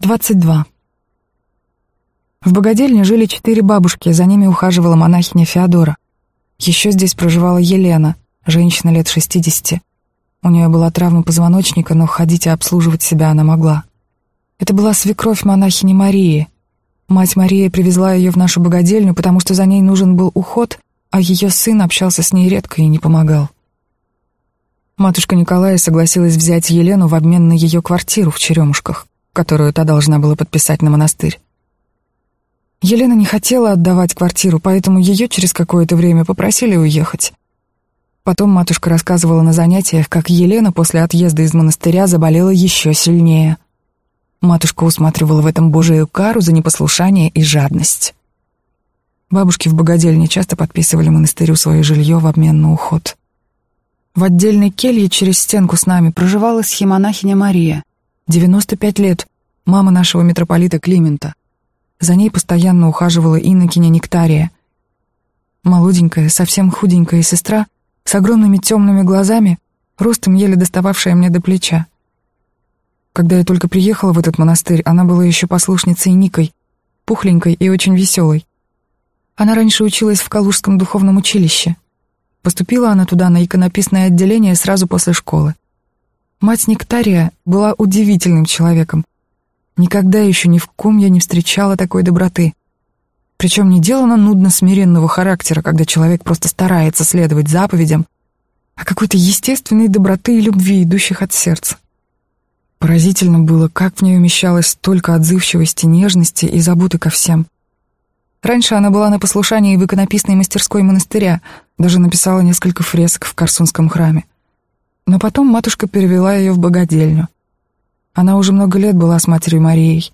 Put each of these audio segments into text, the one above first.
22. В богадельне жили четыре бабушки, за ними ухаживала монахиня Феодора. Еще здесь проживала Елена, женщина лет 60. У нее была травма позвоночника, но ходить и обслуживать себя она могла. Это была свекровь монахини Марии. Мать Мария привезла ее в нашу богадельню, потому что за ней нужен был уход, а ее сын общался с ней редко и не помогал. Матушка Николая согласилась взять Елену в обмен на ее квартиру в Черемушках которую та должна была подписать на монастырь. Елена не хотела отдавать квартиру, поэтому ее через какое-то время попросили уехать. Потом матушка рассказывала на занятиях, как Елена после отъезда из монастыря заболела еще сильнее. Матушка усматривала в этом божию кару за непослушание и жадность. Бабушки в богадельне часто подписывали монастырю свое жилье в обмен на уход. В отдельной келье через стенку с нами проживала схемонахиня Мария. 95 лет, мама нашего митрополита Климента. За ней постоянно ухаживала инокиня Нектария. Молоденькая, совсем худенькая сестра с огромными темными глазами, ростом еле достававшая мне до плеча. Когда я только приехала в этот монастырь, она была еще послушницей Никой, пухленькой и очень веселой. Она раньше училась в Калужском духовном училище. Поступила она туда на иконописное отделение сразу после школы. Мать Нектария была удивительным человеком. Никогда еще ни в ком я не встречала такой доброты. Причем не делано нудно смиренного характера, когда человек просто старается следовать заповедям, а какой-то естественной доброты и любви, идущих от сердца. Поразительно было, как в ней умещалось столько отзывчивости, нежности и заботы ко всем. Раньше она была на послушании в иконописной мастерской монастыря, даже написала несколько фресок в Корсунском храме. Но потом матушка перевела ее в богадельню. Она уже много лет была с матерью Марией.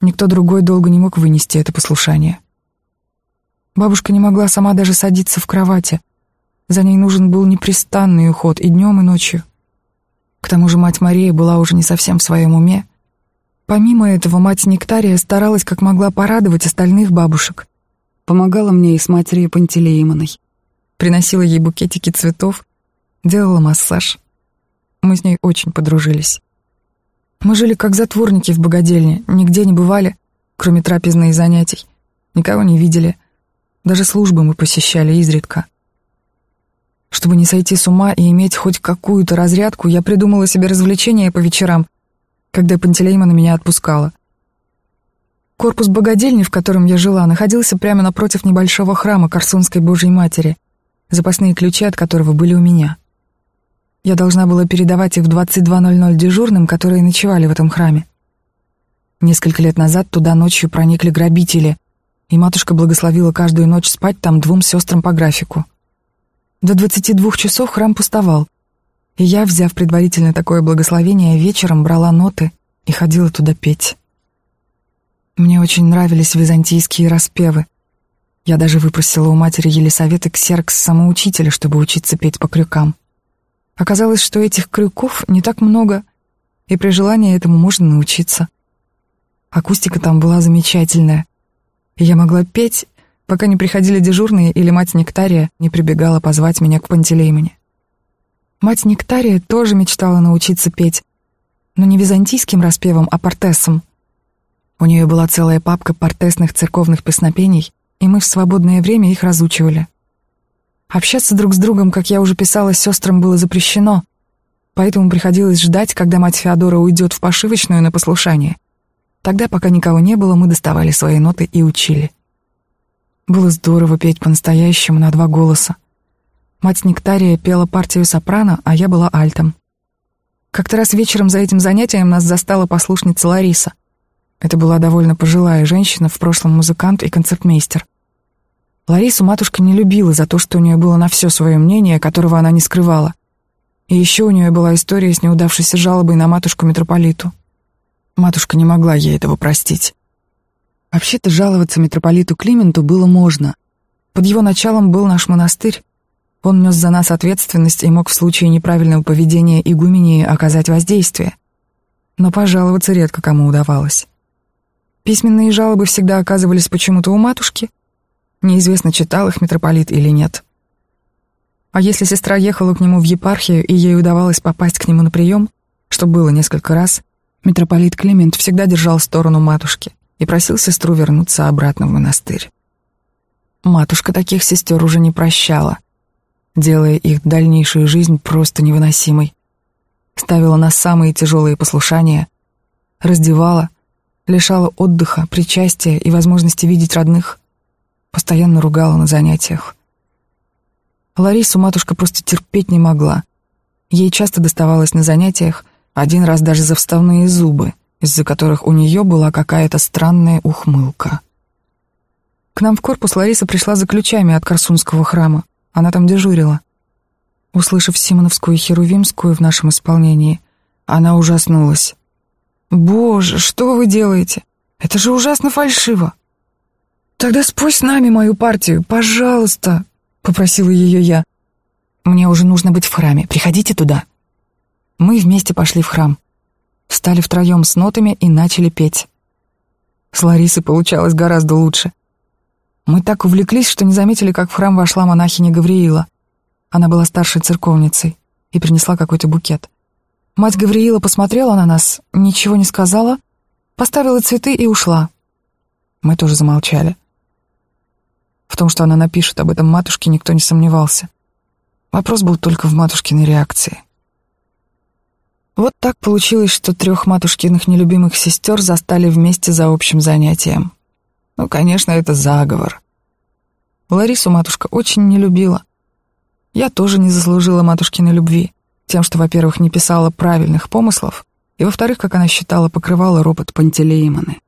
Никто другой долго не мог вынести это послушание. Бабушка не могла сама даже садиться в кровати. За ней нужен был непрестанный уход и днем, и ночью. К тому же мать Мария была уже не совсем в своем уме. Помимо этого, мать Нектария старалась как могла порадовать остальных бабушек. Помогала мне и с матерью Пантелеимоной. Приносила ей букетики цветов, делала массаж. Мы с ней очень подружились. Мы жили как затворники в богадельне, нигде не бывали, кроме трапезной и занятий. Никого не видели. Даже службы мы посещали изредка. Чтобы не сойти с ума и иметь хоть какую-то разрядку, я придумала себе развлечения по вечерам, когда Пантелеймона меня отпускала. Корпус богадельни, в котором я жила, находился прямо напротив небольшого храма Корсунской Божьей Матери, запасные ключи от которого были у меня. Я должна была передавать их в 22.00 дежурным, которые ночевали в этом храме. Несколько лет назад туда ночью проникли грабители, и матушка благословила каждую ночь спать там двум сестрам по графику. До 22 часов храм пустовал, и я, взяв предварительно такое благословение, вечером брала ноты и ходила туда петь. Мне очень нравились византийские распевы. Я даже выпросила у матери Елисаветы ксеркс самоучителя, чтобы учиться петь по крюкам. Оказалось, что этих крюков не так много, и при желании этому можно научиться. Акустика там была замечательная, я могла петь, пока не приходили дежурные или мать Нектария не прибегала позвать меня к Пантелеймоне. Мать Нектария тоже мечтала научиться петь, но не византийским распевом, а портесом. У нее была целая папка портесных церковных песнопений, и мы в свободное время их разучивали. Общаться друг с другом, как я уже писала, сестрам было запрещено, поэтому приходилось ждать, когда мать Феодора уйдет в пошивочную на послушание. Тогда, пока никого не было, мы доставали свои ноты и учили. Было здорово петь по-настоящему на два голоса. Мать Нектария пела партию сопрано, а я была альтом. Как-то раз вечером за этим занятием нас застала послушница Лариса. Это была довольно пожилая женщина, в прошлом музыкант и концертмейстер. Ларису матушка не любила за то, что у нее было на все свое мнение, которого она не скрывала. И еще у нее была история с неудавшейся жалобой на матушку-митрополиту. Матушка не могла ей этого простить. Вообще-то жаловаться митрополиту Клименту было можно. Под его началом был наш монастырь. Он нес за нас ответственность и мог в случае неправильного поведения игумении оказать воздействие. Но пожаловаться редко кому удавалось. Письменные жалобы всегда оказывались почему-то у матушки — Неизвестно, читал их митрополит или нет. А если сестра ехала к нему в епархию, и ей удавалось попасть к нему на прием, что было несколько раз, Митрополит Климент всегда держал сторону матушки и просил сестру вернуться обратно в монастырь. Матушка таких сестер уже не прощала, делая их дальнейшую жизнь просто невыносимой. Ставила на самые тяжелые послушания, раздевала, лишала отдыха, причастия и возможности видеть родных, постоянно ругала на занятиях. Ларису матушка просто терпеть не могла. Ей часто доставалось на занятиях, один раз даже за вставные зубы, из-за которых у нее была какая-то странная ухмылка. К нам в корпус Лариса пришла за ключами от Корсунского храма. Она там дежурила. Услышав Симоновскую и Херувимскую в нашем исполнении, она ужаснулась. «Боже, что вы делаете? Это же ужасно фальшиво!» «Тогда спой с нами мою партию, пожалуйста!» — попросила ее я. «Мне уже нужно быть в храме, приходите туда». Мы вместе пошли в храм. Встали втроем с нотами и начали петь. С Ларисой получалось гораздо лучше. Мы так увлеклись, что не заметили, как в храм вошла монахиня Гавриила. Она была старшей церковницей и принесла какой-то букет. Мать Гавриила посмотрела на нас, ничего не сказала, поставила цветы и ушла. Мы тоже замолчали. В том, что она напишет об этом матушке, никто не сомневался. Вопрос был только в матушкиной реакции. Вот так получилось, что трех матушкиных нелюбимых сестер застали вместе за общим занятием. Ну, конечно, это заговор. Ларису матушка очень не любила. Я тоже не заслужила матушкиной любви, тем, что, во-первых, не писала правильных помыслов, и, во-вторых, как она считала, покрывала ропот Пантелеймоны.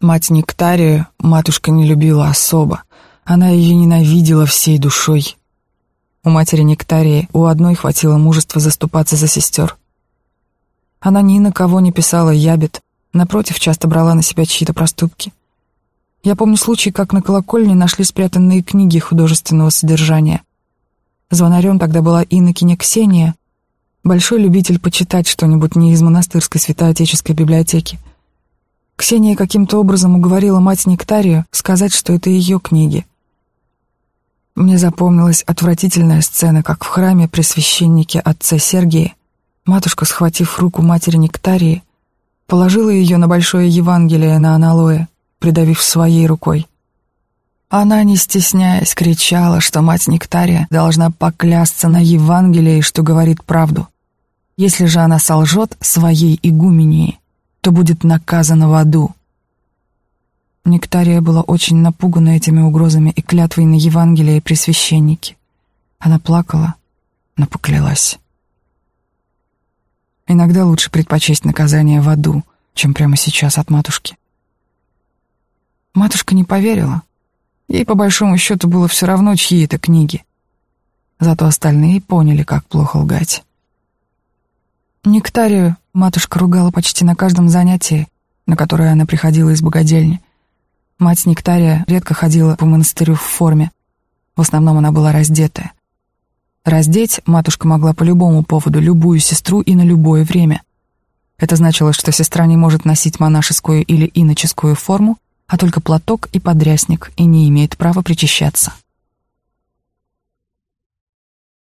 Мать Нектарию матушка не любила особо. Она ее ненавидела всей душой. У матери Нектарии у одной хватило мужества заступаться за сестер. Она ни на кого не писала ябед, напротив, часто брала на себя чьи-то проступки. Я помню случай, как на колокольне нашли спрятанные книги художественного содержания. Звонарем тогда была инокиня Ксения, большой любитель почитать что-нибудь не из монастырской святоотеческой библиотеки. Ксения каким-то образом уговорила мать Нектарию сказать, что это ее книги. Мне запомнилась отвратительная сцена, как в храме при священнике отца Сергия матушка, схватив руку матери Нектарии, положила ее на большое Евангелие на аналое, придавив своей рукой. Она, не стесняясь, кричала, что мать Нектария должна поклясться на Евангелии, что говорит правду. Если же она солжет своей игумении, то будет наказана в аду. Нектария была очень напугана этими угрозами и клятвой на Евангелие при священнике. Она плакала, но поклялась. Иногда лучше предпочесть наказание в аду, чем прямо сейчас от матушки. Матушка не поверила, Ей, по большому счету, было все равно, чьи это книги. Зато остальные поняли, как плохо лгать. Нектарию матушка ругала почти на каждом занятии, на которое она приходила из богадельни. Мать Нектария редко ходила по монастырю в форме. В основном она была раздетая. Раздеть матушка могла по любому поводу любую сестру и на любое время. Это значило, что сестра не может носить монашескую или иноческую форму, а только платок и подрясник и не имеет права причащаться.